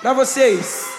Pra vocês.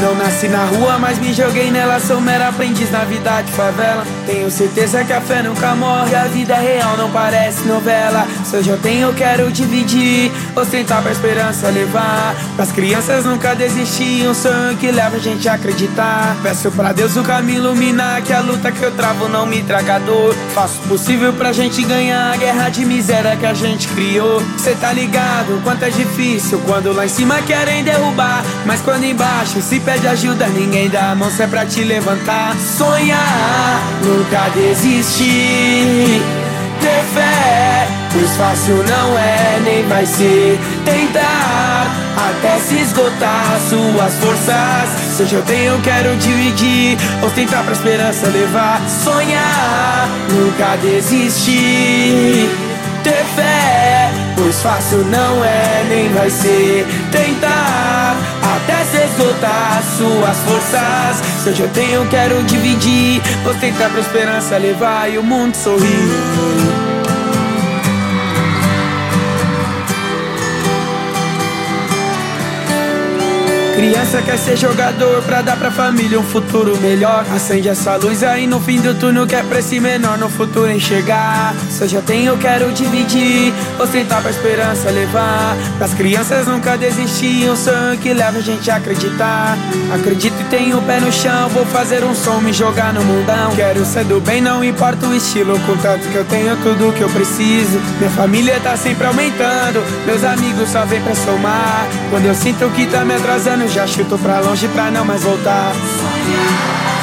Não nasci na rua, mas me joguei nela. Sou mero aprendiz na vida de favela. Tenho certeza que a fé nunca morre. A vida real não parece novela. Se hoje eu tenho, eu quero dividir. Ostentar pra esperança levar. Pras crianças nunca desistir. Um sonho que leva a gente a acreditar. Peço pra Deus o caminho iluminar. Que a luta que eu travo não me traga dor. Faço o possível pra gente ganhar a guerra de miséria que a gente criou. Cê tá ligado quanto é difícil quando lá em cima querem derrubar. Mas quando embaixo se pede ajuda, ninguém dá a mão se é pra te levantar. Sonhar, nunca desistir. Ter fé, pois fácil não é, nem vai ser. Tentar, até se esgotar suas forças. Se hoje eu tenho, quero dividir. Ostentar pra esperança levar. Sonhar, nunca desistir. Ter fé, pois fácil não é, nem vai ser. Tentar, suas forças. Se hoje eu tenho, quero dividir. Vou tentar pra esperança levar e o mundo sorrir. Criança quer ser jogador pra dar pra família um futuro melhor. Acende essa luz aí no fim do túnel que é pra esse menor no futuro enxergar. Se eu já tenho, quero dividir. Ostentar pra esperança levar. Pras crianças nunca desistir. Um sonho que leva a gente a acreditar. Acredito e tenho o pé no chão. Vou fazer um som, me jogar no mundão. Quero ser do bem, não importa o estilo. Contanto que eu tenho tudo que eu preciso. Minha família tá sempre aumentando. Meus amigos só vêm pra somar. Quando eu sinto que tá me atrasando, já chuto pra longe pra não mais voltar. Sonhar.